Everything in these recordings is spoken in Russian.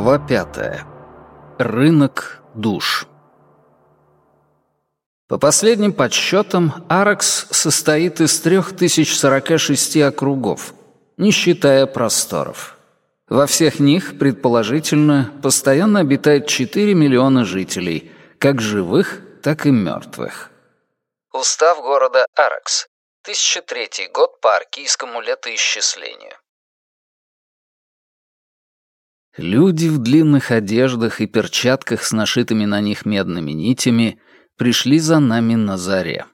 Глава пятая. Рынок душ. По последним подсчетам, Аракс состоит из 3046 округов, не считая просторов. Во всех них, предположительно, постоянно обитает 4 миллиона жителей, как живых, так и мертвых. Устав города Аракс. 1003 год по аркийскому летоисчислению. Люди в длинных одеждах и перчатках с нашитыми на них медными нитями пришли за нами на заре.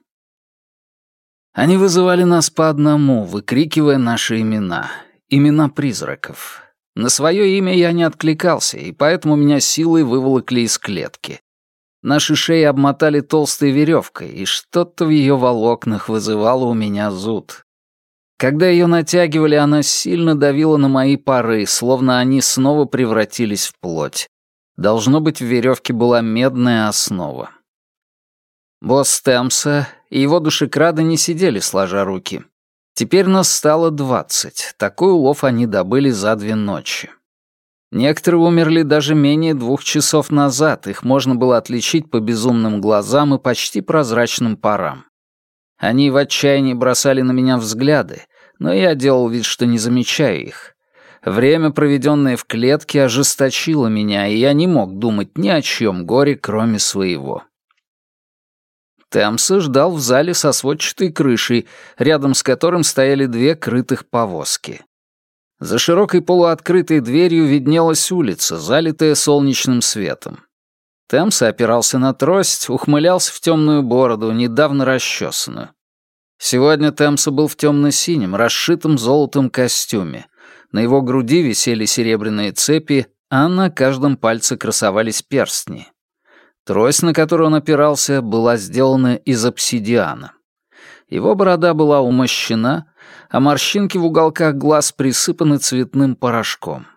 Они вызывали нас по одному, выкрикивая наши имена, имена призраков. На свое имя я не откликался, и поэтому меня силой выволокли из клетки. Наши шеи обмотали толстой веревкой, и что-то в ее волокнах вызывало у меня зуд. Когда ее натягивали, она сильно давила на мои пары, словно они снова превратились в плоть. Должно быть, в веревке была медная основа. Босс Темса и его душекрады не сидели сложа руки. Теперь нас стало двадцать. Такой улов они добыли за две ночи. Некоторые умерли даже менее двух часов назад, их можно было отличить по безумным глазам и почти прозрачным парам. Они в отчаянии бросали на меня взгляды, но я делал вид, что не замечаю их. Время, проведенное в клетке, ожесточило меня, и я не мог думать ни о чем горе, кроме своего. Темса ждал в зале со сводчатой крышей, рядом с которым стояли две крытых повозки. За широкой полуоткрытой дверью виднелась улица, залитая солнечным светом. Темса опирался на трость, ухмылялся в темную бороду, недавно расчесанную. Сегодня Темса был в темно-синем, расшитом золотом костюме. На его груди висели серебряные цепи, а на каждом пальце красовались перстни. Трость, на которую он опирался, была сделана из обсидиана. Его борода была умощена, а морщинки в уголках глаз присыпаны цветным порошком.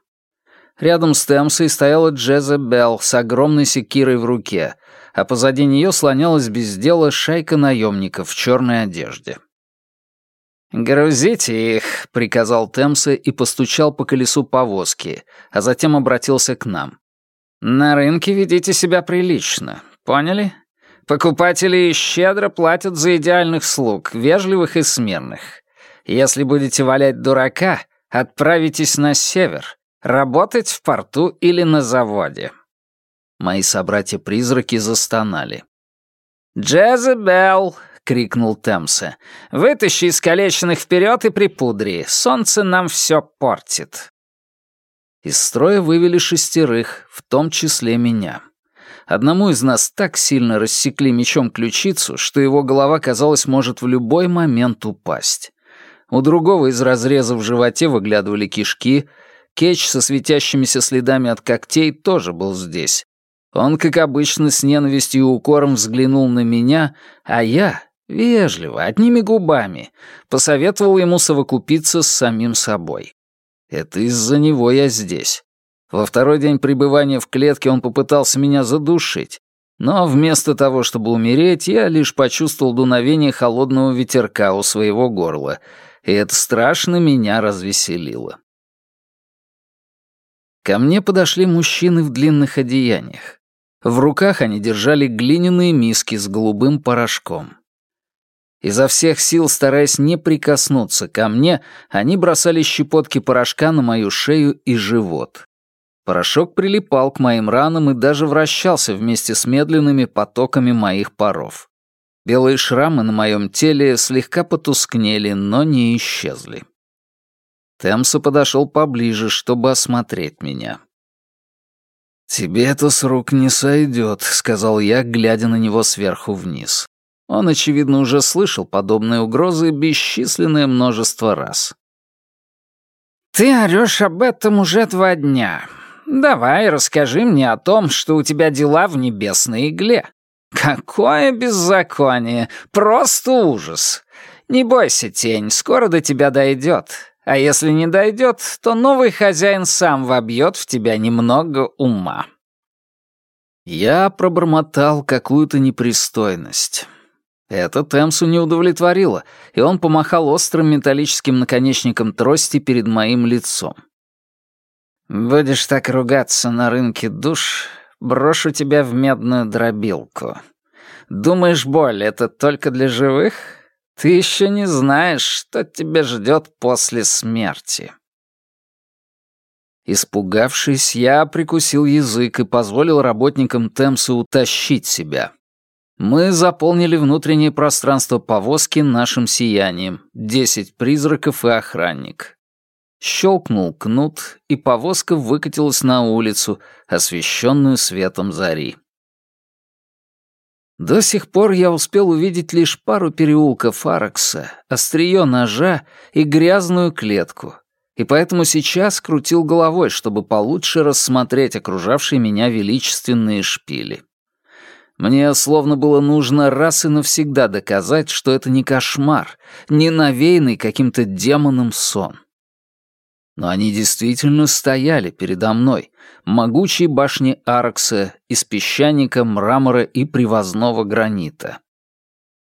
Рядом с Темсой стояла Джеза Белл с огромной секирой в руке, а позади нее слонялась без дела шайка наемников в черной одежде. «Грузите их», — приказал Темса и постучал по колесу повозки, а затем обратился к нам. «На рынке ведите себя прилично, поняли? Покупатели щедро платят за идеальных слуг, вежливых и смирных. Если будете валять дурака, отправитесь на север, работать в порту или на заводе». Мои собратья-призраки застонали. «Джезебел!» — крикнул Темсе. «Вытащи искалеченных вперед и припудри. Солнце нам все портит». Из строя вывели шестерых, в том числе меня. Одному из нас так сильно рассекли мечом ключицу, что его голова, казалось, может в любой момент упасть. У другого из разреза в животе выглядывали кишки, Кетч со светящимися следами от когтей тоже был здесь. Он, как обычно, с ненавистью и укором взглянул на меня, а я, вежливо, одними губами, посоветовал ему совокупиться с самим собой. Это из-за него я здесь. Во второй день пребывания в клетке он попытался меня задушить, но вместо того, чтобы умереть, я лишь почувствовал дуновение холодного ветерка у своего горла, и это страшно меня развеселило. Ко мне подошли мужчины в длинных одеяниях. В руках они держали глиняные миски с голубым порошком. Изо всех сил, стараясь не прикоснуться ко мне, они бросали щепотки порошка на мою шею и живот. Порошок прилипал к моим ранам и даже вращался вместе с медленными потоками моих паров. Белые шрамы на моем теле слегка потускнели, но не исчезли. Темса подошел поближе, чтобы осмотреть меня. «Тебе это с рук не сойдет», — сказал я, глядя на него сверху вниз. Он, очевидно, уже слышал подобные угрозы бесчисленное множество раз. «Ты орёшь об этом уже два дня. Давай расскажи мне о том, что у тебя дела в небесной игле. Какое беззаконие! Просто ужас! Не бойся, тень, скоро до тебя дойдет. А если не дойдет, то новый хозяин сам вобьет в тебя немного ума. Я пробормотал какую-то непристойность. Это Темсу не удовлетворило, и он помахал острым металлическим наконечником трости перед моим лицом. «Будешь так ругаться на рынке душ, брошу тебя в медную дробилку. Думаешь, боль — это только для живых? Ты еще не знаешь, что тебя ждет после смерти». Испугавшись, я прикусил язык и позволил работникам Темса утащить себя. Мы заполнили внутреннее пространство повозки нашим сиянием. Десять призраков и охранник. Щелкнул кнут, и повозка выкатилась на улицу, освещенную светом зари. До сих пор я успел увидеть лишь пару переулков Аракса, острие ножа и грязную клетку, и поэтому сейчас крутил головой, чтобы получше рассмотреть окружавшие меня величественные шпили. Мне словно было нужно раз и навсегда доказать, что это не кошмар, не навеянный каким-то демоном сон но они действительно стояли передо мной, могучие башни Аркса из песчаника, мрамора и привозного гранита.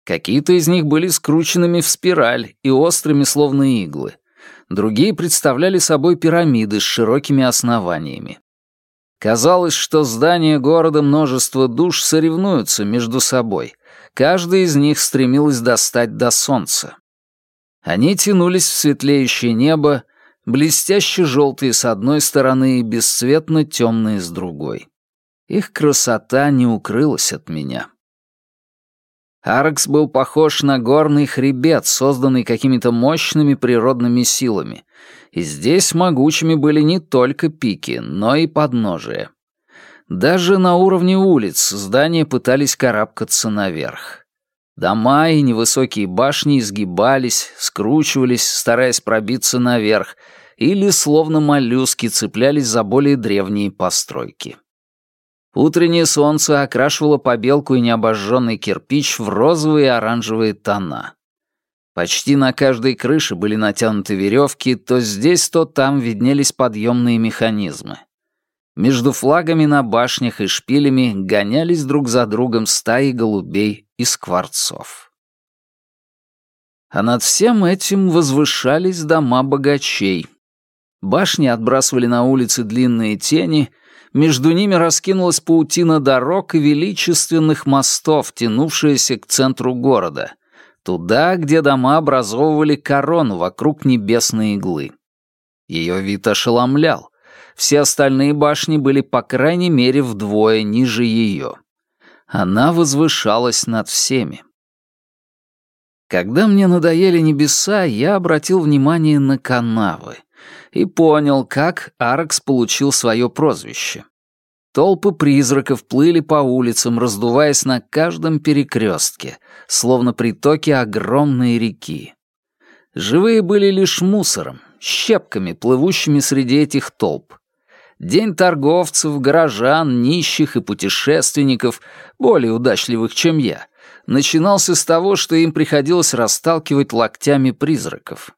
Какие-то из них были скрученными в спираль и острыми, словно иглы. Другие представляли собой пирамиды с широкими основаниями. Казалось, что здания города множество душ соревнуются между собой. Каждая из них стремилась достать до солнца. Они тянулись в светлеющее небо, блестяще желтые с одной стороны и бесцветно темные с другой. Их красота не укрылась от меня. Аркс был похож на горный хребет, созданный какими-то мощными природными силами, и здесь могучими были не только пики, но и подножия. Даже на уровне улиц здания пытались карабкаться наверх. Дома и невысокие башни изгибались, скручивались, стараясь пробиться наверх, или, словно моллюски, цеплялись за более древние постройки. Утреннее солнце окрашивало побелку и необожженный кирпич в розовые и оранжевые тона. Почти на каждой крыше были натянуты веревки, то здесь, то там виднелись подъемные механизмы. Между флагами на башнях и шпилями гонялись друг за другом стаи голубей и скворцов. А над всем этим возвышались дома богачей, Башни отбрасывали на улицы длинные тени, между ними раскинулась паутина дорог и величественных мостов, тянувшаяся к центру города, туда, где дома образовывали корону вокруг небесной иглы. Ее вид ошеломлял. Все остальные башни были по крайней мере вдвое ниже ее. Она возвышалась над всеми. Когда мне надоели небеса, я обратил внимание на канавы — и понял, как Аракс получил свое прозвище. Толпы призраков плыли по улицам, раздуваясь на каждом перекрестке, словно притоки огромной реки. Живые были лишь мусором, щепками, плывущими среди этих толп. День торговцев, горожан, нищих и путешественников, более удачливых, чем я, начинался с того, что им приходилось расталкивать локтями призраков.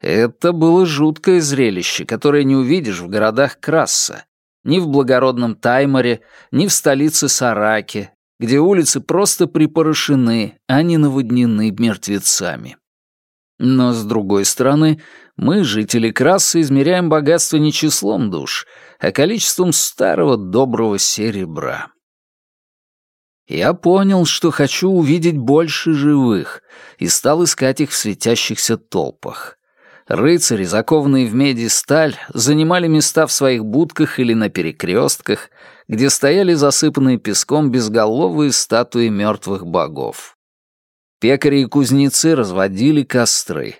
Это было жуткое зрелище, которое не увидишь в городах Красса, ни в благородном Тайморе, ни в столице Сараке, где улицы просто припорошены, а не наводнены мертвецами. Но, с другой стороны, мы, жители Краса, измеряем богатство не числом душ, а количеством старого доброго серебра. Я понял, что хочу увидеть больше живых, и стал искать их в светящихся толпах. Рыцари, закованные в меди сталь, занимали места в своих будках или на перекрестках, где стояли засыпанные песком безголовые статуи мертвых богов. Пекари и кузнецы разводили костры.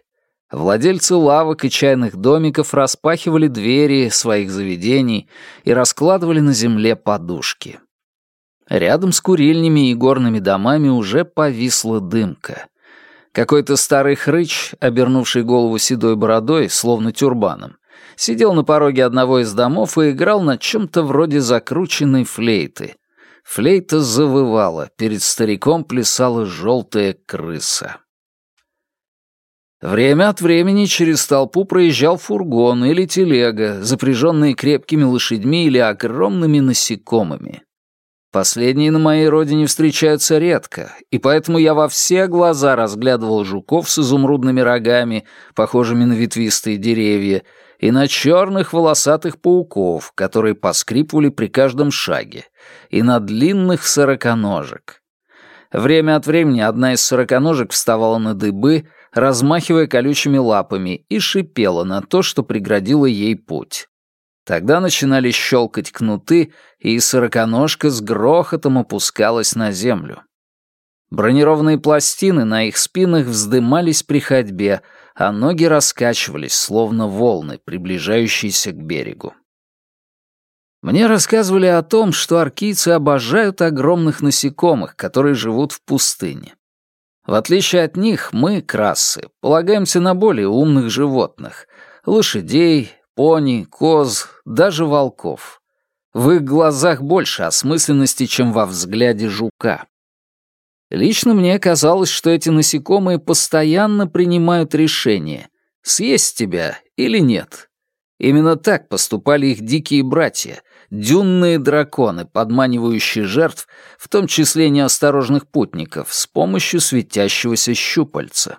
Владельцы лавок и чайных домиков распахивали двери своих заведений и раскладывали на земле подушки. Рядом с курильнями и горными домами уже повисла дымка. Какой-то старый хрыч, обернувший голову седой бородой, словно тюрбаном, сидел на пороге одного из домов и играл на чем-то вроде закрученной флейты. Флейта завывала, перед стариком плясала желтая крыса. Время от времени через толпу проезжал фургон или телега, запряженные крепкими лошадьми или огромными насекомыми. Последние на моей родине встречаются редко, и поэтому я во все глаза разглядывал жуков с изумрудными рогами, похожими на ветвистые деревья, и на черных волосатых пауков, которые поскрипывали при каждом шаге, и на длинных сороконожек. Время от времени одна из сороконожек вставала на дыбы, размахивая колючими лапами, и шипела на то, что преградило ей путь. Тогда начинали щелкать кнуты, и сороконожка с грохотом опускалась на землю. Бронированные пластины на их спинах вздымались при ходьбе, а ноги раскачивались, словно волны, приближающиеся к берегу. Мне рассказывали о том, что аркийцы обожают огромных насекомых, которые живут в пустыне. В отличие от них, мы, красы, полагаемся на более умных животных — лошадей, пони, коз, даже волков. В их глазах больше осмысленности, чем во взгляде жука. Лично мне казалось, что эти насекомые постоянно принимают решение, съесть тебя или нет. Именно так поступали их дикие братья, дюнные драконы, подманивающие жертв, в том числе неосторожных путников, с помощью светящегося щупальца.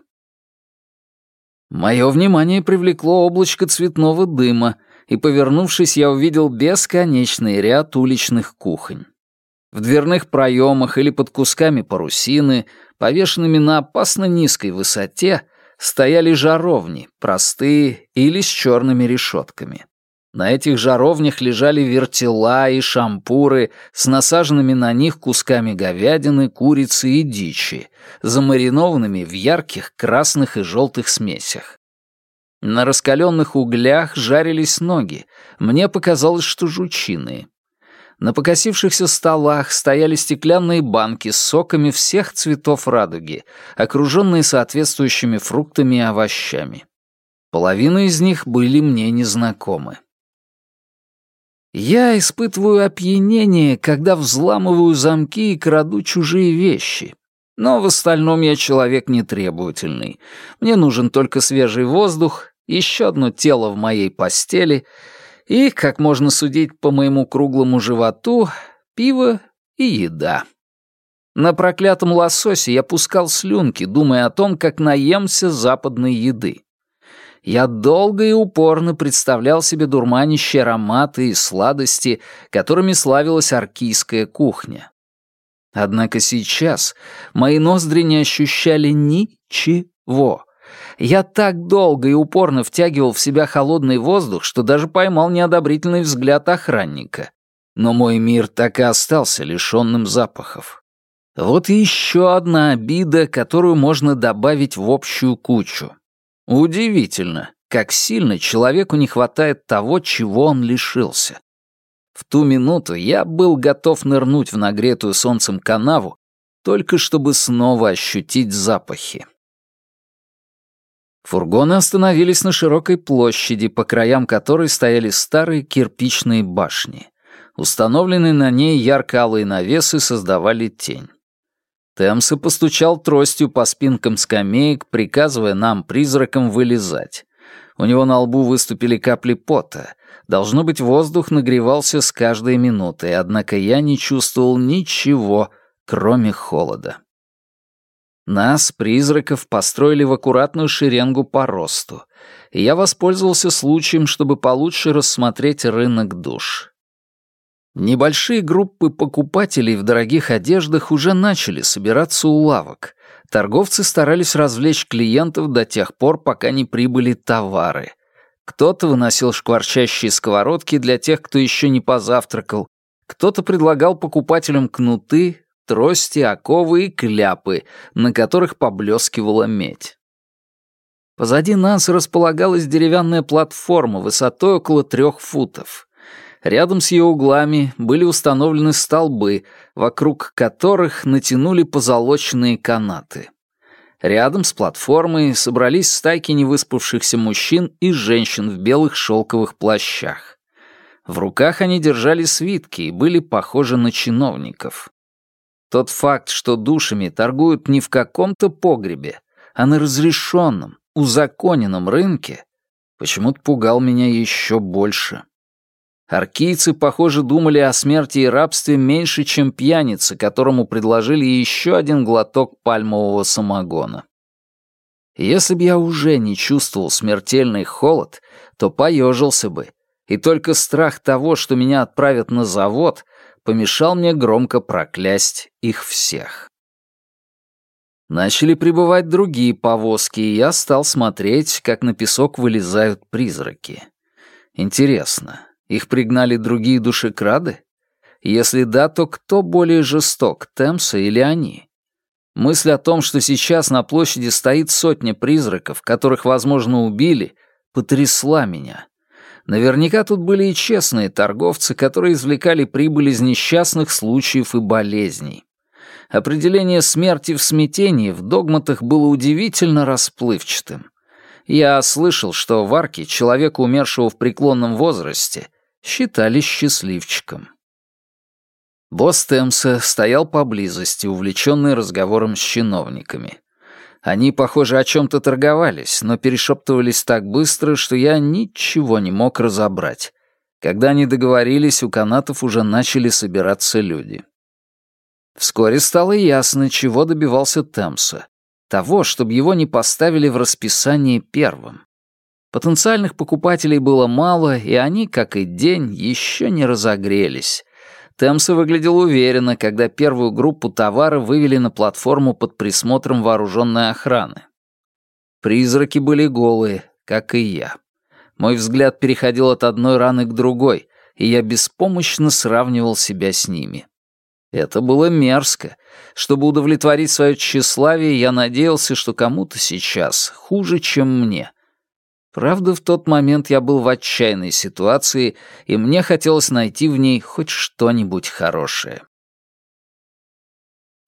Мое внимание привлекло облачко цветного дыма, и, повернувшись, я увидел бесконечный ряд уличных кухонь. В дверных проемах или под кусками парусины, повешенными на опасно низкой высоте, стояли жаровни, простые или с черными решетками. На этих жаровнях лежали вертела и шампуры с насаженными на них кусками говядины, курицы и дичи, замаринованными в ярких красных и желтых смесях. На раскаленных углях жарились ноги. Мне показалось, что жучиные. На покосившихся столах стояли стеклянные банки с соками всех цветов радуги, окруженные соответствующими фруктами и овощами. Половина из них были мне незнакомы. Я испытываю опьянение, когда взламываю замки и краду чужие вещи. Но в остальном я человек нетребовательный. Мне нужен только свежий воздух, еще одно тело в моей постели и, как можно судить по моему круглому животу, пиво и еда. На проклятом лососе я пускал слюнки, думая о том, как наемся западной еды. Я долго и упорно представлял себе дурманящие ароматы и сладости, которыми славилась аркийская кухня. Однако сейчас мои ноздри не ощущали ничего. Я так долго и упорно втягивал в себя холодный воздух, что даже поймал неодобрительный взгляд охранника. Но мой мир так и остался лишенным запахов. Вот еще одна обида, которую можно добавить в общую кучу. Удивительно, как сильно человеку не хватает того, чего он лишился. В ту минуту я был готов нырнуть в нагретую солнцем канаву, только чтобы снова ощутить запахи. Фургоны остановились на широкой площади, по краям которой стояли старые кирпичные башни. Установленные на ней ярко-алые навесы создавали тень. Темса постучал тростью по спинкам скамеек, приказывая нам, призракам, вылезать. У него на лбу выступили капли пота. Должно быть, воздух нагревался с каждой минутой, однако я не чувствовал ничего, кроме холода. Нас, призраков, построили в аккуратную шеренгу по росту, и я воспользовался случаем, чтобы получше рассмотреть рынок душ. Небольшие группы покупателей в дорогих одеждах уже начали собираться у лавок. Торговцы старались развлечь клиентов до тех пор, пока не прибыли товары. Кто-то выносил шкварчащие сковородки для тех, кто еще не позавтракал, кто-то предлагал покупателям кнуты, трости, оковы и кляпы, на которых поблескивала медь. Позади нас располагалась деревянная платформа высотой около трех футов. Рядом с ее углами были установлены столбы, вокруг которых натянули позолоченные канаты. Рядом с платформой собрались стайки невыспавшихся мужчин и женщин в белых шелковых плащах. В руках они держали свитки и были похожи на чиновников. Тот факт, что душами торгуют не в каком-то погребе, а на разрешенном, узаконенном рынке, почему-то пугал меня еще больше. Аркийцы, похоже, думали о смерти и рабстве меньше, чем пьяницы, которому предложили еще один глоток пальмового самогона. Если б я уже не чувствовал смертельный холод, то поежился бы, и только страх того, что меня отправят на завод, помешал мне громко проклясть их всех. Начали прибывать другие повозки, и я стал смотреть, как на песок вылезают призраки. Интересно, их пригнали другие душекрады? Если да, то кто более жесток, Темса или они? Мысль о том, что сейчас на площади стоит сотня призраков, которых, возможно, убили, потрясла меня. Наверняка тут были и честные торговцы, которые извлекали прибыль из несчастных случаев и болезней. Определение смерти в смятении в догматах было удивительно расплывчатым. Я слышал, что в арке человека, умершего в преклонном возрасте, считали счастливчиком. Босс Темса стоял поблизости, увлеченный разговором с чиновниками. Они, похоже, о чем-то торговались, но перешептывались так быстро, что я ничего не мог разобрать. Когда они договорились, у канатов уже начали собираться люди. Вскоре стало ясно, чего добивался Темса. Того, чтобы его не поставили в расписание первым. Потенциальных покупателей было мало, и они, как и день, еще не разогрелись. Темса выглядел уверенно, когда первую группу товара вывели на платформу под присмотром вооруженной охраны. Призраки были голые, как и я. Мой взгляд переходил от одной раны к другой, и я беспомощно сравнивал себя с ними. Это было мерзко. Чтобы удовлетворить свое тщеславие, я надеялся, что кому-то сейчас хуже, чем мне. Правда, в тот момент я был в отчаянной ситуации, и мне хотелось найти в ней хоть что-нибудь хорошее.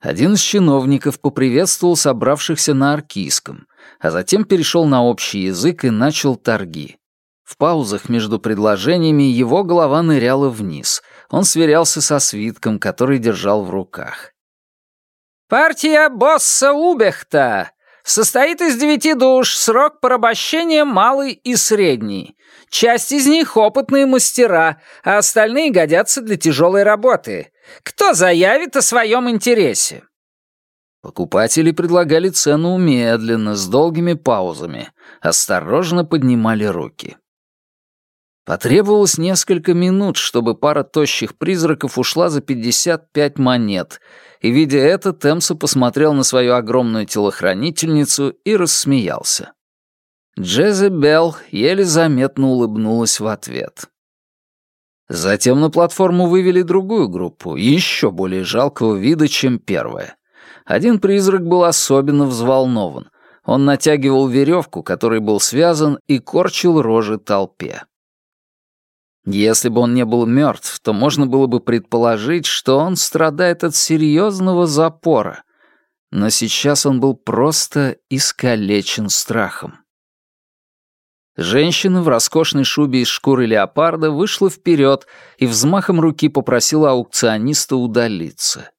Один из чиновников поприветствовал собравшихся на аркийском, а затем перешел на общий язык и начал торги. В паузах между предложениями его голова ныряла вниз. Он сверялся со свитком, который держал в руках. «Партия босса Убехта Состоит из девяти душ, срок порабощения малый и средний. Часть из них — опытные мастера, а остальные годятся для тяжелой работы. Кто заявит о своем интересе?» Покупатели предлагали цену медленно, с долгими паузами, осторожно поднимали руки. Потребовалось несколько минут, чтобы пара тощих призраков ушла за 55 монет, и, видя это, Темса посмотрел на свою огромную телохранительницу и рассмеялся. Джезебел еле заметно улыбнулась в ответ. Затем на платформу вывели другую группу, еще более жалкого вида, чем первая. Один призрак был особенно взволнован. Он натягивал веревку, которой был связан, и корчил рожи толпе. Если бы он не был мертв, то можно было бы предположить, что он страдает от серьезного запора. Но сейчас он был просто искалечен страхом. Женщина в роскошной шубе из шкуры леопарда вышла вперед и взмахом руки попросила аукциониста удалиться.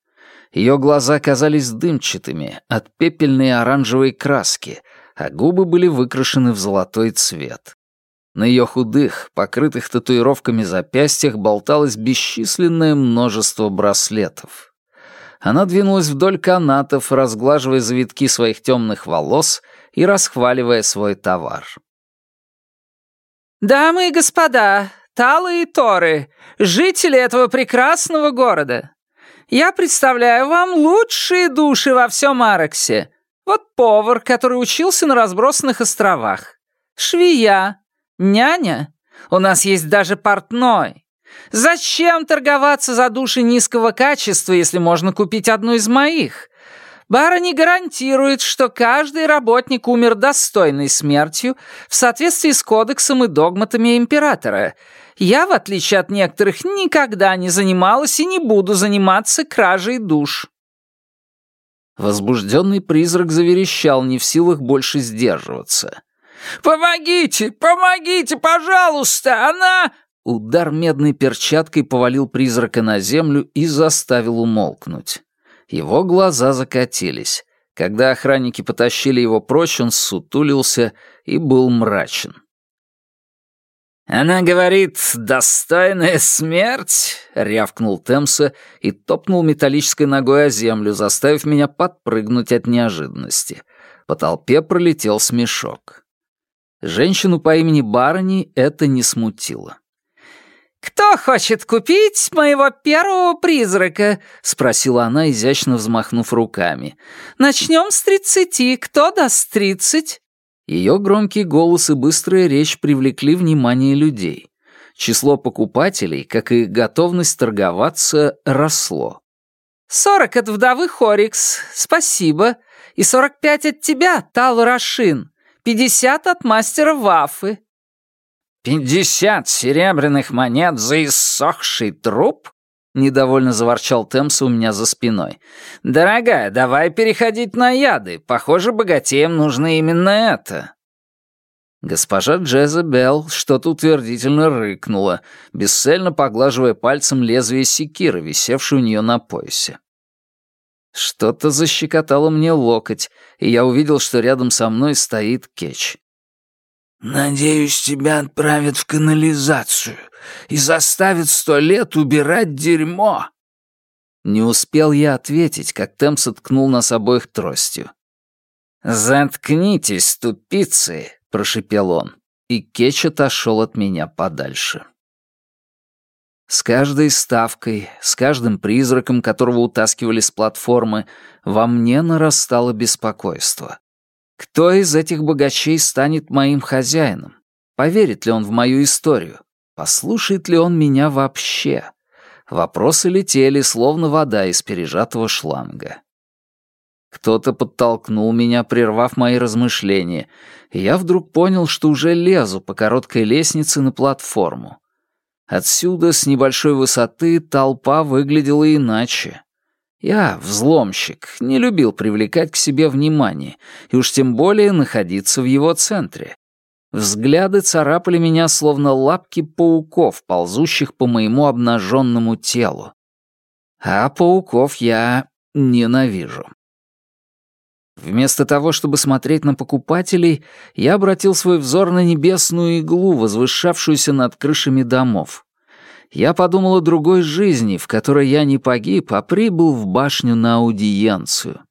Ее глаза казались дымчатыми от пепельной оранжевой краски, а губы были выкрашены в золотой цвет. На ее худых, покрытых татуировками запястьях болталось бесчисленное множество браслетов. Она двинулась вдоль канатов, разглаживая завитки своих темных волос и расхваливая свой товар. «Дамы и господа, Талы и Торы, жители этого прекрасного города, я представляю вам лучшие души во всем Араксе. Вот повар, который учился на разбросанных островах, швея, «Няня? У нас есть даже портной. Зачем торговаться за души низкого качества, если можно купить одну из моих? Барыни гарантирует, что каждый работник умер достойной смертью в соответствии с кодексом и догматами императора. Я, в отличие от некоторых, никогда не занималась и не буду заниматься кражей душ». Возбужденный призрак заверещал, не в силах больше сдерживаться. «Помогите! Помогите, пожалуйста! Она...» Удар медной перчаткой повалил призрака на землю и заставил умолкнуть. Его глаза закатились. Когда охранники потащили его прочь, он сутулился и был мрачен. «Она говорит, достойная смерть!» — рявкнул Темса и топнул металлической ногой о землю, заставив меня подпрыгнуть от неожиданности. По толпе пролетел смешок. Женщину по имени Барни это не смутило. «Кто хочет купить моего первого призрака?» — спросила она, изящно взмахнув руками. «Начнем с тридцати. Кто даст тридцать?» Ее громкий голос и быстрая речь привлекли внимание людей. Число покупателей, как и готовность торговаться, росло. «Сорок от вдовы Хорикс, спасибо. И сорок пять от тебя, Тал Рашин. Пятьдесят от мастера Вафы». «Пятьдесят серебряных монет за иссохший труп?» — недовольно заворчал Темс у меня за спиной. «Дорогая, давай переходить на яды. Похоже, богатеям нужно именно это». Госпожа Джезабел что-то утвердительно рыкнула, бесцельно поглаживая пальцем лезвие секиры, висевшей у нее на поясе. Что-то защекотало мне локоть, и я увидел, что рядом со мной стоит Кетч. «Надеюсь, тебя отправят в канализацию и заставят сто лет убирать дерьмо». Не успел я ответить, как Темс ткнул нас обоих тростью. «Заткнитесь, тупицы!» — прошипел он, и Кетч отошел от меня подальше. С каждой ставкой, с каждым призраком, которого утаскивали с платформы, во мне нарастало беспокойство. Кто из этих богачей станет моим хозяином? Поверит ли он в мою историю? Послушает ли он меня вообще? Вопросы летели, словно вода из пережатого шланга. Кто-то подтолкнул меня, прервав мои размышления, и я вдруг понял, что уже лезу по короткой лестнице на платформу. Отсюда, с небольшой высоты, толпа выглядела иначе. Я, взломщик, не любил привлекать к себе внимание, и уж тем более находиться в его центре. Взгляды царапали меня, словно лапки пауков, ползущих по моему обнаженному телу. А пауков я ненавижу. Вместо того, чтобы смотреть на покупателей, я обратил свой взор на небесную иглу, возвышавшуюся над крышами домов я подумал о другой жизни, в которой я не погиб, а прибыл в башню на аудиенцию.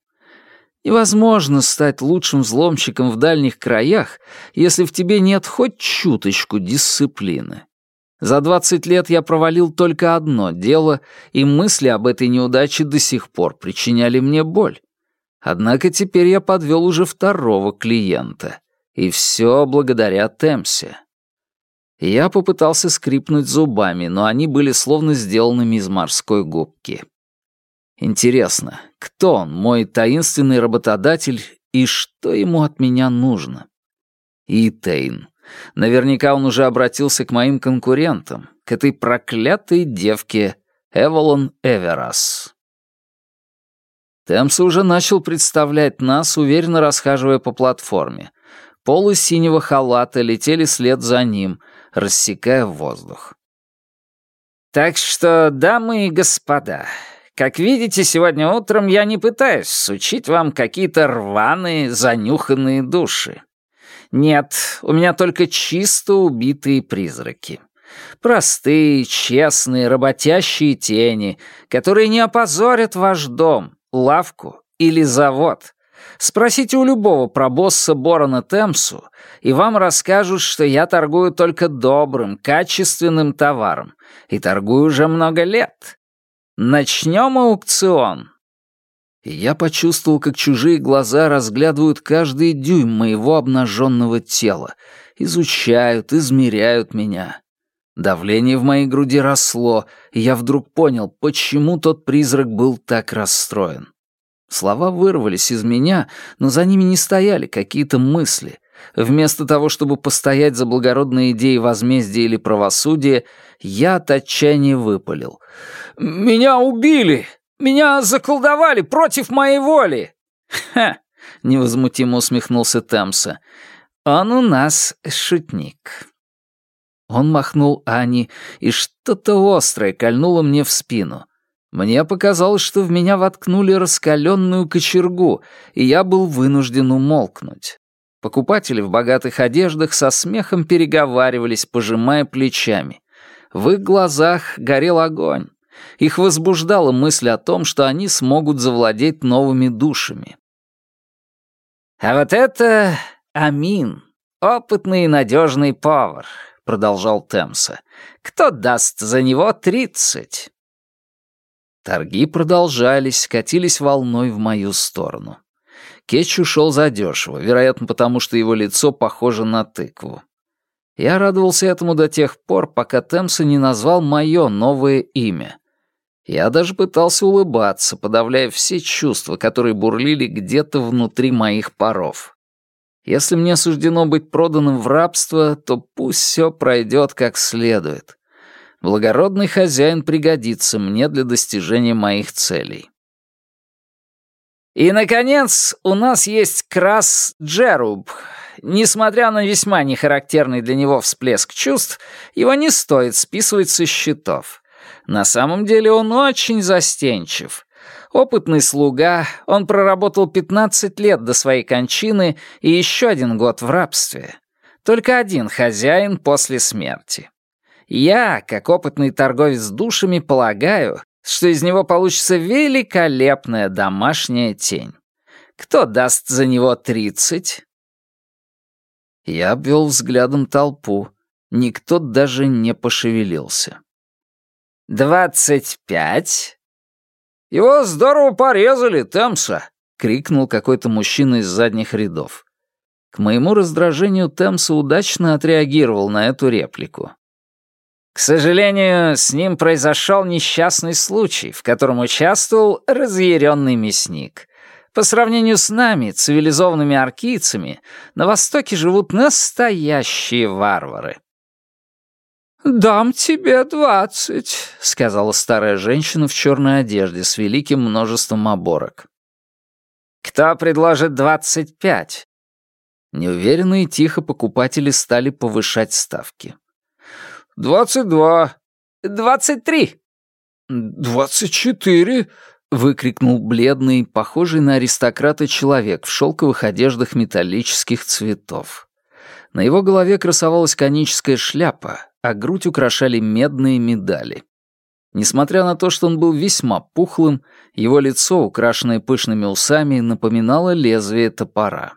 Невозможно стать лучшим взломщиком в дальних краях, если в тебе нет хоть чуточку дисциплины. За 20 лет я провалил только одно дело, и мысли об этой неудаче до сих пор причиняли мне боль. Однако теперь я подвел уже второго клиента. И все благодаря Темсе. Я попытался скрипнуть зубами, но они были словно сделанными из морской губки. Интересно, кто он, мой таинственный работодатель, и что ему от меня нужно? И Тейн. Наверняка он уже обратился к моим конкурентам, к этой проклятой девке Эволон Эверас. Темс уже начал представлять нас, уверенно расхаживая по платформе. Полы синего халата летели след за ним, рассекая воздух. «Так что, дамы и господа, как видите, сегодня утром я не пытаюсь сучить вам какие-то рваные, занюханные души. Нет, у меня только чисто убитые призраки. Простые, честные, работящие тени, которые не опозорят ваш дом, лавку или завод, Спросите у любого про босса Борона Темсу, и вам расскажут, что я торгую только добрым, качественным товаром, и торгую уже много лет. Начнем аукцион. И я почувствовал, как чужие глаза разглядывают каждый дюйм моего обнаженного тела, изучают, измеряют меня. Давление в моей груди росло, и я вдруг понял, почему тот призрак был так расстроен. Слова вырвались из меня, но за ними не стояли какие-то мысли. Вместо того, чтобы постоять за благородные идеи возмездия или правосудия, я от отчаяния выпалил. «Меня убили! Меня заколдовали против моей воли!» «Ха!» — невозмутимо усмехнулся Темса. «Он у нас шутник». Он махнул Ани, и что-то острое кольнуло мне в спину. Мне показалось, что в меня воткнули раскаленную кочергу, и я был вынужден умолкнуть. Покупатели в богатых одеждах со смехом переговаривались, пожимая плечами. В их глазах горел огонь. Их возбуждала мысль о том, что они смогут завладеть новыми душами. «А вот это Амин, опытный и надежный повар», — продолжал Темса. «Кто даст за него тридцать?» Торги продолжались, катились волной в мою сторону. Кетч ушел задешево, вероятно, потому что его лицо похоже на тыкву. Я радовался этому до тех пор, пока Темса не назвал мое новое имя. Я даже пытался улыбаться, подавляя все чувства, которые бурлили где-то внутри моих паров. Если мне суждено быть проданным в рабство, то пусть все пройдет как следует. Благородный хозяин пригодится мне для достижения моих целей. И, наконец, у нас есть Крас Джеруб. Несмотря на весьма нехарактерный для него всплеск чувств, его не стоит списывать со счетов. На самом деле он очень застенчив. Опытный слуга, он проработал 15 лет до своей кончины и еще один год в рабстве. Только один хозяин после смерти. Я, как опытный торговец душами, полагаю, что из него получится великолепная домашняя тень. Кто даст за него тридцать? Я обвел взглядом толпу. Никто даже не пошевелился. «Двадцать пять?» «Его здорово порезали, Темса!» — крикнул какой-то мужчина из задних рядов. К моему раздражению Темса удачно отреагировал на эту реплику. К сожалению, с ним произошел несчастный случай, в котором участвовал разъяренный мясник. По сравнению с нами, цивилизованными аркийцами, на Востоке живут настоящие варвары. «Дам тебе двадцать», — сказала старая женщина в черной одежде с великим множеством оборок. «Кто предложит двадцать пять?» Неуверенно и тихо покупатели стали повышать ставки. «Двадцать два». «Двадцать три». «Двадцать четыре», — выкрикнул бледный, похожий на аристократа человек в шелковых одеждах металлических цветов. На его голове красовалась коническая шляпа, а грудь украшали медные медали. Несмотря на то, что он был весьма пухлым, его лицо, украшенное пышными усами, напоминало лезвие топора.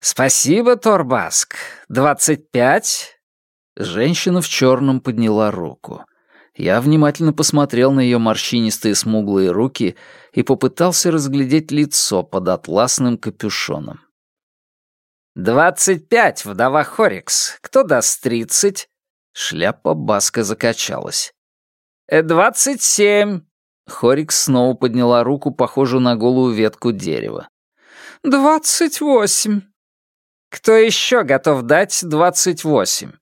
«Спасибо, Торбаск. Двадцать пять?» Женщина в черном подняла руку. Я внимательно посмотрел на ее морщинистые смуглые руки и попытался разглядеть лицо под атласным капюшоном. «Двадцать пять, вдова Хорикс. Кто даст тридцать?» Шляпа Баска закачалась. «Э, «Двадцать семь». Хорикс снова подняла руку, похожую на голую ветку дерева. «Двадцать восемь». «Кто еще готов дать двадцать восемь?»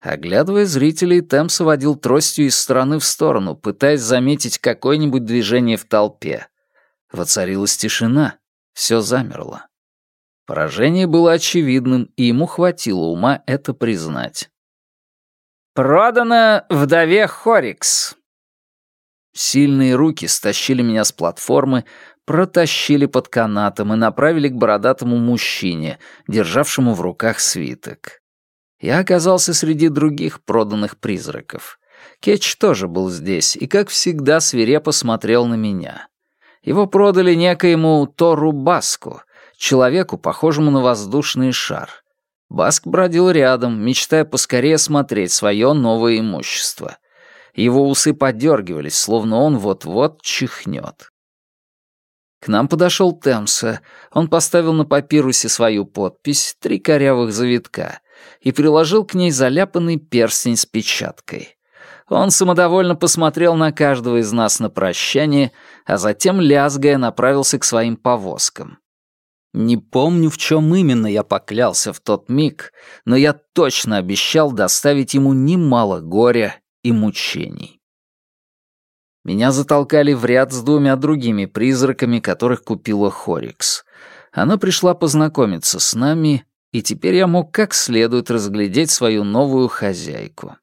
Оглядывая зрителей, Темс водил тростью из стороны в сторону, пытаясь заметить какое-нибудь движение в толпе. Воцарилась тишина. Все замерло. Поражение было очевидным, и ему хватило ума это признать. «Продано вдове Хорикс». Сильные руки стащили меня с платформы, протащили под канатом и направили к бородатому мужчине, державшему в руках свиток. Я оказался среди других проданных призраков. Кетч тоже был здесь и, как всегда, свирепо смотрел на меня. Его продали некоему Тору Баску, человеку, похожему на воздушный шар. Баск бродил рядом, мечтая поскорее смотреть свое новое имущество. Его усы подергивались, словно он вот-вот чихнет. К нам подошел Темса. Он поставил на папирусе свою подпись, три корявых завитка, и приложил к ней заляпанный перстень с печаткой. Он самодовольно посмотрел на каждого из нас на прощание, а затем, лязгая, направился к своим повозкам. Не помню, в чем именно я поклялся в тот миг, но я точно обещал доставить ему немало горя и мучений. Меня затолкали в ряд с двумя другими призраками, которых купила Хорикс. Она пришла познакомиться с нами и теперь я мог как следует разглядеть свою новую хозяйку.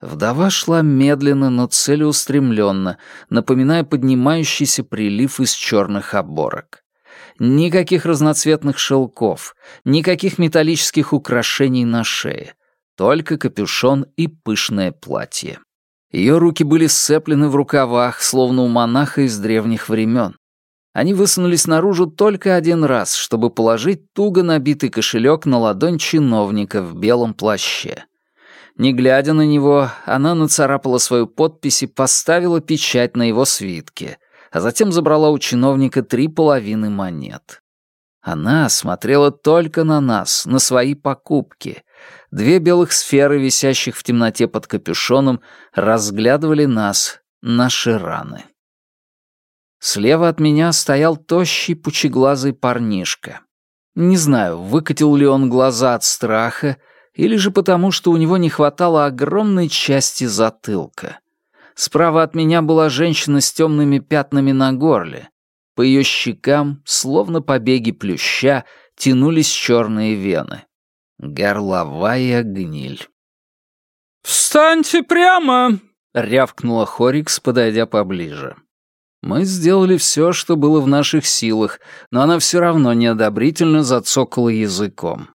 Вдова шла медленно, но целеустремленно, напоминая поднимающийся прилив из черных оборок. Никаких разноцветных шелков, никаких металлических украшений на шее. Только капюшон и пышное платье. Ее руки были сцеплены в рукавах, словно у монаха из древних времен. Они высунулись наружу только один раз, чтобы положить туго набитый кошелек на ладонь чиновника в белом плаще. Не глядя на него, она нацарапала свою подпись и поставила печать на его свитке, а затем забрала у чиновника три половины монет. Она смотрела только на нас, на свои покупки. Две белых сферы, висящих в темноте под капюшоном, разглядывали нас, наши раны. Слева от меня стоял тощий пучеглазый парнишка. Не знаю, выкатил ли он глаза от страха, или же потому, что у него не хватало огромной части затылка. Справа от меня была женщина с темными пятнами на горле. По ее щекам, словно побеги плюща, тянулись черные вены. Горловая гниль. «Встаньте прямо!» — рявкнула Хорикс, подойдя поближе. Мы сделали все, что было в наших силах, но она все равно неодобрительно зацокала языком.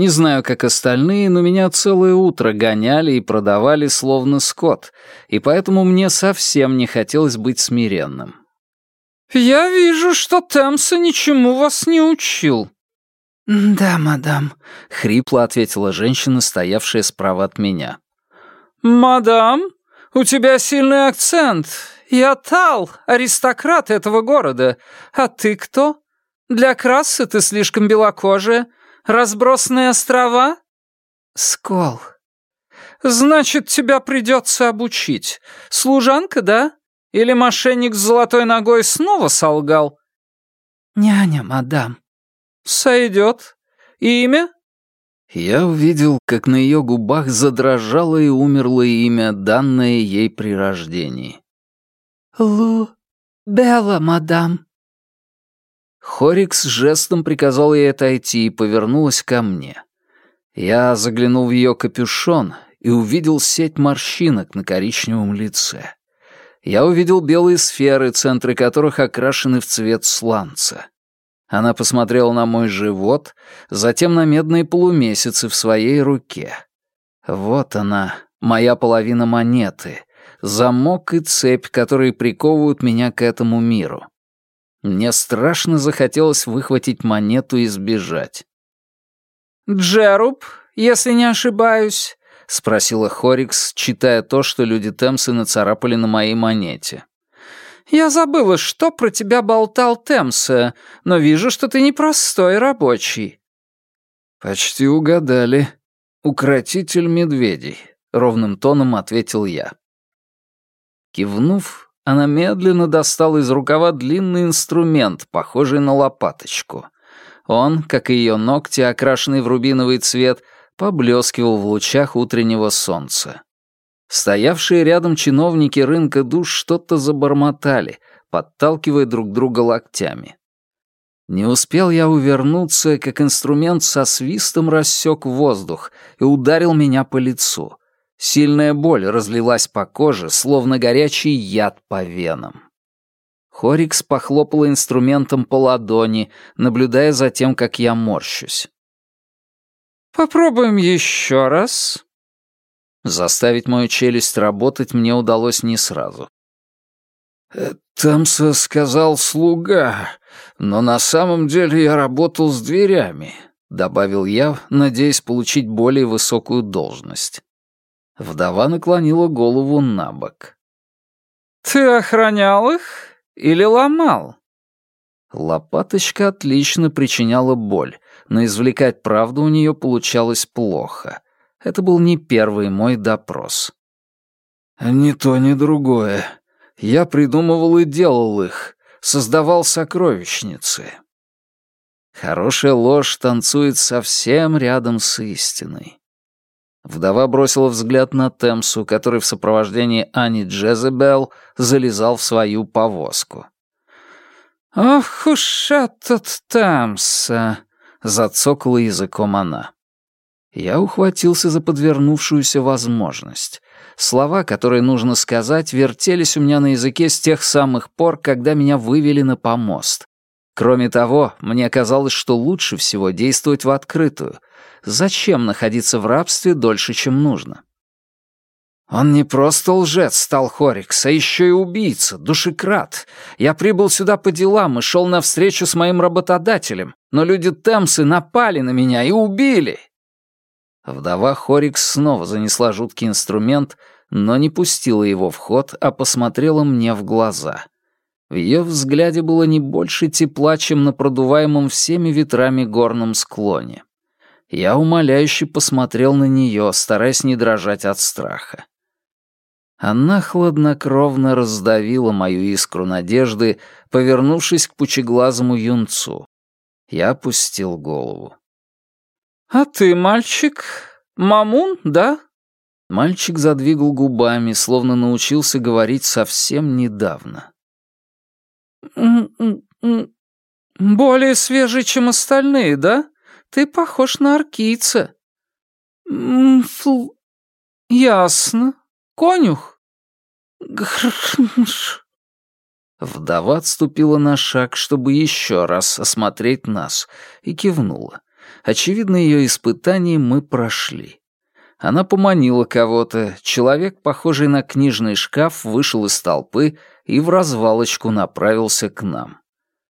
Не знаю, как остальные, но меня целое утро гоняли и продавали словно скот, и поэтому мне совсем не хотелось быть смиренным. «Я вижу, что Темса ничему вас не учил». «Да, мадам», — хрипло ответила женщина, стоявшая справа от меня. «Мадам, у тебя сильный акцент. «Я Тал, аристократ этого города. А ты кто? Для красы ты слишком белокожая. Разбросанные острова?» «Скол». «Значит, тебя придется обучить. Служанка, да? Или мошенник с золотой ногой снова солгал?» «Няня, мадам». «Сойдет. Имя?» Я увидел, как на ее губах задрожало и умерло имя, данное ей при рождении. «Лу... Белла, мадам». Хорикс жестом приказал ей отойти и повернулась ко мне. Я заглянул в ее капюшон и увидел сеть морщинок на коричневом лице. Я увидел белые сферы, центры которых окрашены в цвет сланца. Она посмотрела на мой живот, затем на медные полумесяцы в своей руке. Вот она, моя половина монеты, замок и цепь, которые приковывают меня к этому миру. Мне страшно захотелось выхватить монету и сбежать. «Джеруб, если не ошибаюсь», — спросила Хорикс, читая то, что люди Темсы нацарапали на моей монете. «Я забыла, что про тебя болтал Темса, но вижу, что ты непростой рабочий». «Почти угадали. Укротитель медведей», — ровным тоном ответил я. Кивнув, она медленно достала из рукава длинный инструмент, похожий на лопаточку. Он, как и ее ногти, окрашенный в рубиновый цвет, поблескивал в лучах утреннего солнца. Стоявшие рядом чиновники рынка душ что-то забормотали, подталкивая друг друга локтями. Не успел я увернуться, как инструмент со свистом рассек воздух и ударил меня по лицу. Сильная боль разлилась по коже, словно горячий яд по венам. Хорикс похлопала инструментом по ладони, наблюдая за тем, как я морщусь. «Попробуем еще раз». Заставить мою челюсть работать мне удалось не сразу. «Э, «Тамса сказал слуга, но на самом деле я работал с дверями», — добавил я, надеясь получить более высокую должность. Вдова наклонила голову на бок. «Ты охранял их или ломал?» Лопаточка отлично причиняла боль, но извлекать правду у нее получалось плохо. Это был не первый мой допрос. «Ни то, ни другое. Я придумывал и делал их, создавал сокровищницы». Хорошая ложь танцует совсем рядом с истиной. Вдова бросила взгляд на Темсу, который в сопровождении Ани Джезебел залезал в свою повозку. «Ох уж этот Темса!» — зацокала языком она. Я ухватился за подвернувшуюся возможность. Слова, которые нужно сказать, вертелись у меня на языке с тех самых пор, когда меня вывели на помост. Кроме того, мне казалось, что лучше всего действовать в открытую. Зачем находиться в рабстве дольше, чем нужно? «Он не просто лжец, стал Хорикс, а еще и убийца, душекрат. Я прибыл сюда по делам и шел навстречу с моим работодателем, но люди Темсы напали на меня и убили!» Вдова Хорикс снова занесла жуткий инструмент, но не пустила его в ход, а посмотрела мне в глаза. В ее взгляде было не больше тепла, чем на продуваемом всеми ветрами горном склоне. Я умоляюще посмотрел на нее, стараясь не дрожать от страха. Она хладнокровно раздавила мою искру надежды, повернувшись к пучеглазому юнцу. Я опустил голову. «А ты, мальчик, мамун, да?» Мальчик задвигал губами, словно научился говорить совсем недавно. «Более свежий, чем остальные, да? Ты похож на аркийца». «Фл... Ясно. Конюх?» Вдова отступила на шаг, чтобы еще раз осмотреть нас, и кивнула. Очевидно, ее испытание мы прошли. Она поманила кого-то, человек, похожий на книжный шкаф, вышел из толпы и в развалочку направился к нам.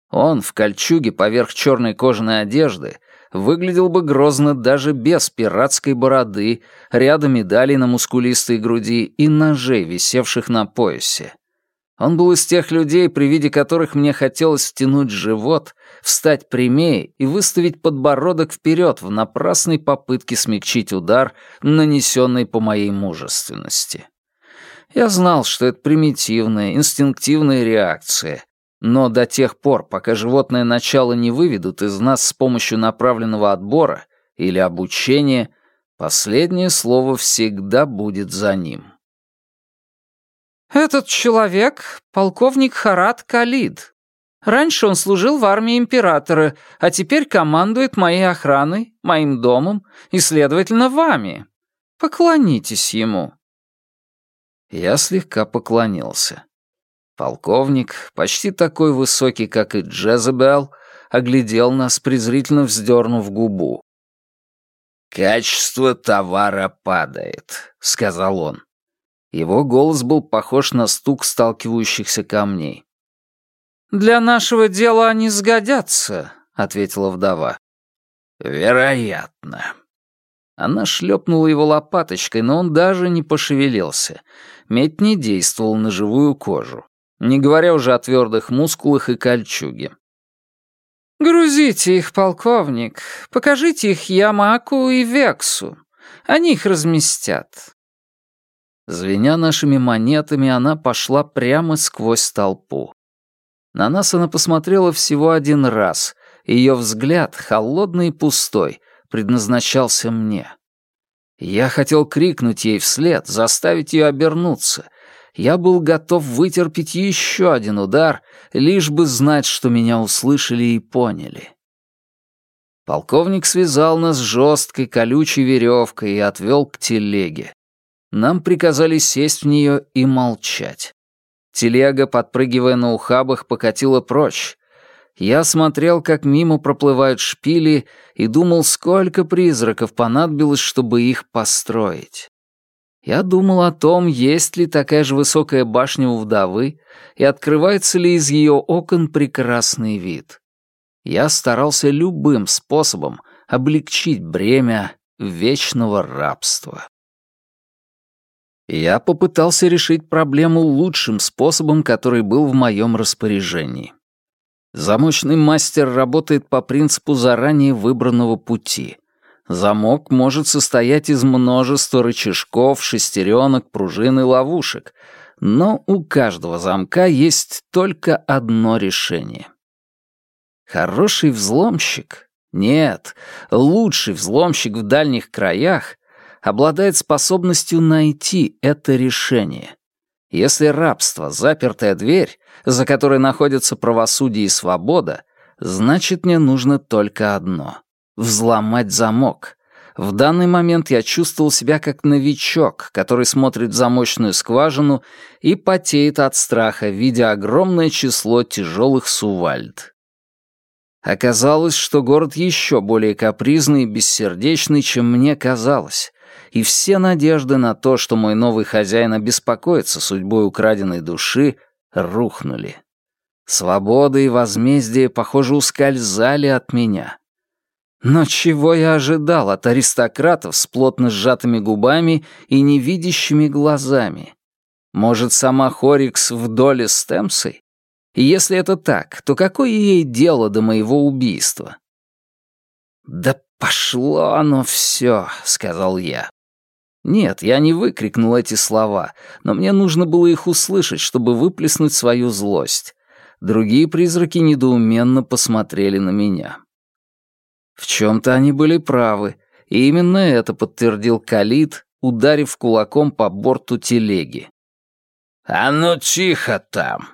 Он в кольчуге поверх черной кожаной одежды выглядел бы грозно даже без пиратской бороды, ряда медалей на мускулистой груди и ножей, висевших на поясе. Он был из тех людей, при виде которых мне хотелось втянуть живот, встать прямее и выставить подбородок вперед в напрасной попытке смягчить удар, нанесенный по моей мужественности. Я знал, что это примитивная, инстинктивная реакция, но до тех пор, пока животное начало не выведут из нас с помощью направленного отбора или обучения, последнее слово всегда будет за ним. «Этот человек — полковник Харат Калид. Раньше он служил в армии императора, а теперь командует моей охраной, моим домом и, следовательно, вами. Поклонитесь ему». Я слегка поклонился. Полковник, почти такой высокий, как и Джезебел, оглядел нас, презрительно вздернув губу. «Качество товара падает», — сказал он. Его голос был похож на стук сталкивающихся камней. «Для нашего дела они сгодятся», — ответила вдова. «Вероятно». Она шлепнула его лопаточкой, но он даже не пошевелился. Медь не действовал на живую кожу не говоря уже о твердых мускулах и кольчуге. «Грузите их, полковник. Покажите их Ямаку и Вексу. Они их разместят». Звеня нашими монетами, она пошла прямо сквозь толпу. На нас она посмотрела всего один раз, ее взгляд, холодный и пустой, предназначался мне. Я хотел крикнуть ей вслед, заставить ее обернуться, я был готов вытерпеть еще один удар, лишь бы знать, что меня услышали и поняли. Полковник связал нас жесткой колючей веревкой и отвел к телеге. Нам приказали сесть в нее и молчать. Телега, подпрыгивая на ухабах, покатила прочь. Я смотрел, как мимо проплывают шпили, и думал, сколько призраков понадобилось, чтобы их построить. Я думал о том, есть ли такая же высокая башня у вдовы и открывается ли из ее окон прекрасный вид. Я старался любым способом облегчить бремя вечного рабства. Я попытался решить проблему лучшим способом, который был в моем распоряжении. Замочный мастер работает по принципу заранее выбранного пути — Замок может состоять из множества рычажков, шестеренок, пружин и ловушек, но у каждого замка есть только одно решение. Хороший взломщик, нет, лучший взломщик в дальних краях обладает способностью найти это решение. Если рабство — запертая дверь, за которой находятся правосудие и свобода, значит, мне нужно только одно взломать замок. В данный момент я чувствовал себя как новичок, который смотрит в замочную скважину и потеет от страха, видя огромное число тяжелых сувальд. Оказалось, что город еще более капризный и бессердечный, чем мне казалось, и все надежды на то, что мой новый хозяин обеспокоится судьбой украденной души, рухнули. Свобода и возмездие, похоже, ускользали от меня. Но чего я ожидал от аристократов с плотно сжатыми губами и невидящими глазами? Может, сама Хорикс в доле с Темсой? И если это так, то какое ей дело до моего убийства? «Да пошло оно все», — сказал я. Нет, я не выкрикнул эти слова, но мне нужно было их услышать, чтобы выплеснуть свою злость. Другие призраки недоуменно посмотрели на меня. В чем-то они были правы, и именно это подтвердил Калит, ударив кулаком по борту телеги. «А ну тихо там!»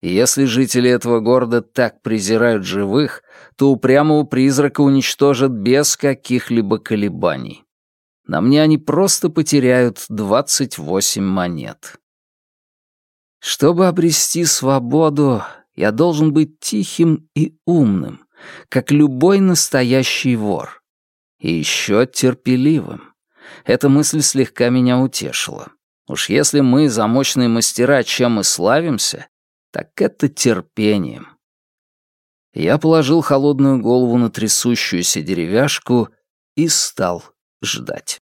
Если жители этого города так презирают живых, то упрямого призрака уничтожат без каких-либо колебаний. На мне они просто потеряют 28 монет. Чтобы обрести свободу, я должен быть тихим и умным, как любой настоящий вор. И еще терпеливым. Эта мысль слегка меня утешила. Уж если мы, замочные мастера, чем и славимся, так это терпением. Я положил холодную голову на трясущуюся деревяшку и стал ждать.